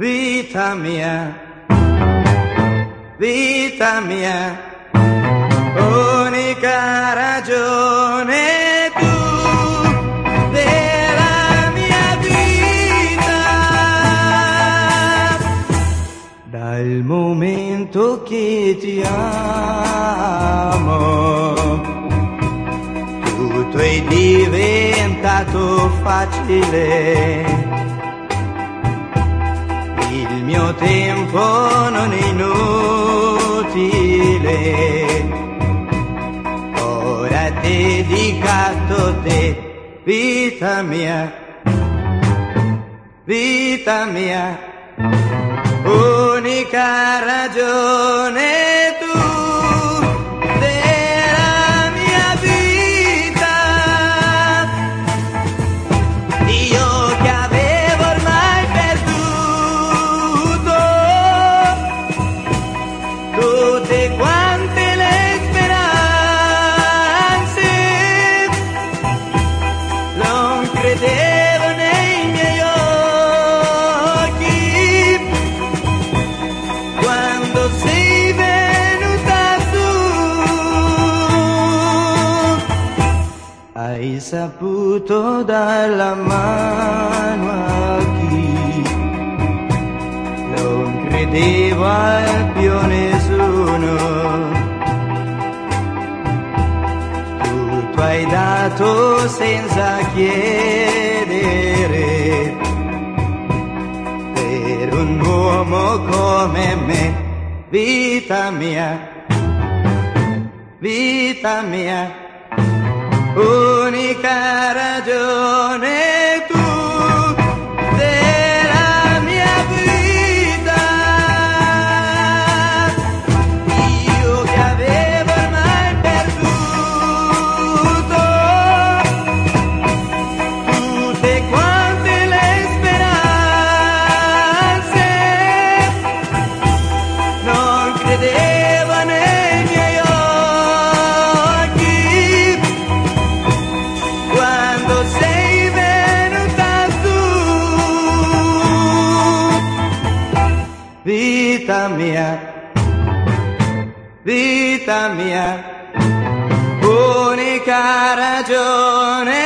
vita mia, vita mia, unica ragione tu della mia vita. Dal momento che ti amo, tutto è diventato facile il mio tempo non è inutile, ora dedicato te, vita mia, vita mia, unica ragione credevo nei miei occhi quando sei venuta su. Hai saputo dalla mano a chi non credevo a Hai dato senza chiedere. Per un uomo come me, vita mia, vita mia unica ragione vita mia, vita mia, unica ragione.